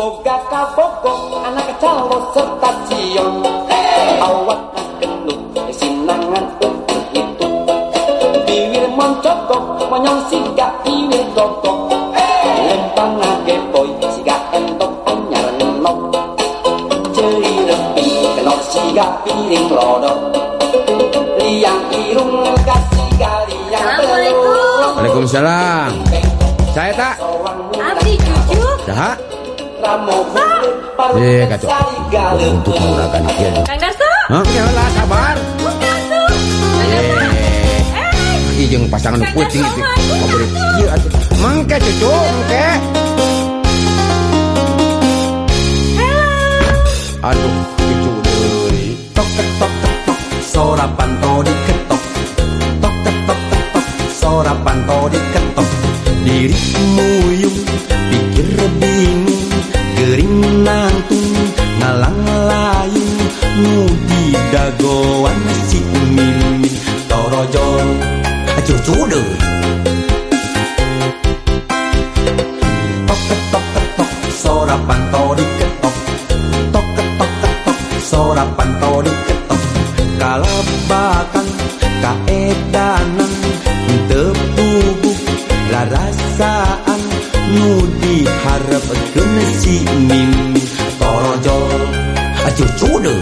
boga kabogok anak calo stasiun awak gendut sinangan untuk itu bibir moncokok monyong siga bibir gogok lempang ngake boy siga entok anyar nenok jeri repi kenok siga piring lodok liang irung kasih liang Assalamualaikum. Waalaikumsalam. Saya tak. Abdi cucu. Dah. Eh, kacau. Untuk menggunakan kian. Kang Darso. Hah? Janganlah sabar. Kang Darso. Eh, ijeng pasangan kucing itu. Boleh iya atuh. Mangke cucu, mangke. Aduh, cucu từ chỗ đời. Tóc cắt tóc cắt tóc so ra bàn to đi cắt tóc tóc cắt tóc cắt tóc so ra bàn to la rasaan nu diharapkan si mim torojol acu cudel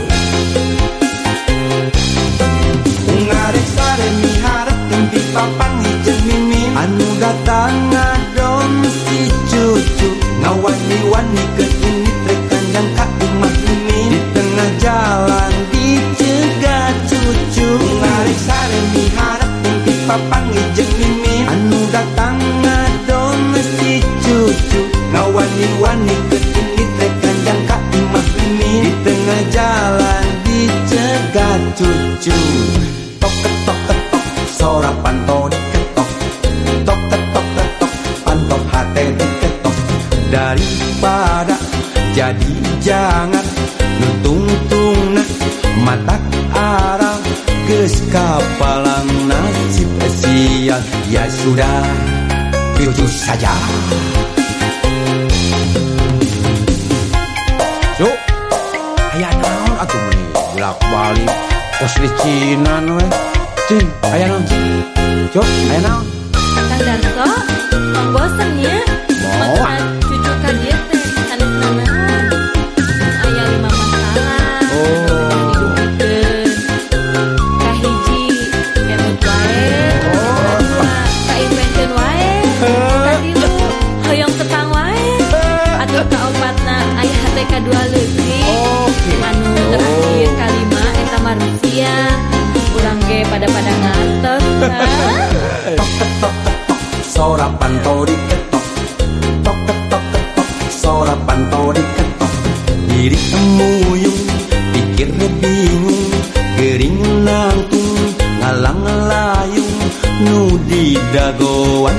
Ngawani-wani ke ini terkanjang ka imah mimin Di tengah jalan dicegat cucu. Tok ketok ketok sorapan to diketok. Tok ketok ketok pantok hate diketok. Daripada jadi jangan nutung-tung mata arah geus kapalang nasib sial ya sudah cucu saja Cuk. Aya naon atuh meuni bolak-balik pos licinan we. Eh. Cing, aya naon? Cuk, aya naon? Kang Darto, bosen ya. Mau. Aya hate kadua leutik. Oke. Anu terakhir kalima eta manusia. Urang ge pada-pada ngatos. tok ketok ketok sorapan to diketok tok ketok ketok sorapan to diketok diri emuyung pikir bingung gering nangtung ngalang layung nudi dagoan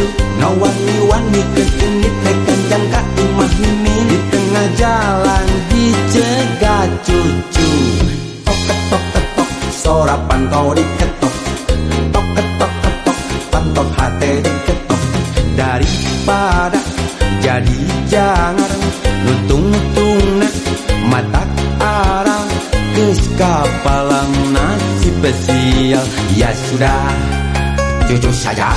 lucu Nawangi-wangi kecengit Tekan jam ka imah mimin Di tengah jalan dicegah cucu. Tok ketok ketok Sorapan kau diketok. Tok ketok ketok Pantok hati diketok. Daripada jadi jangan Nutung-tung mata arah Kes kapalang nasi spesial. Ya sudah cucu saja.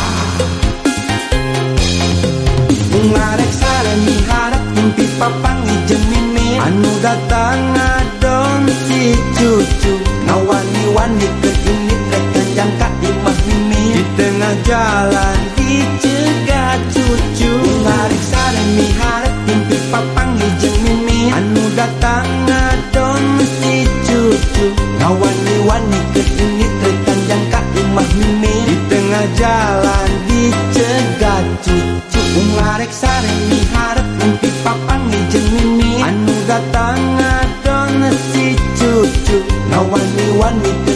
ngarek sareni harap mimpi papang hijemini anu datang ngadon si cucu. Nawani-wani kegini rek kejangka di mahmini di tengah jalan dicegah cucu. Ngarek sareni harap mimpi papang hijemini anu datang ngadon si cucu. Nawani-wani kegini rek kejangka di mahmini di tengah jalan one we do.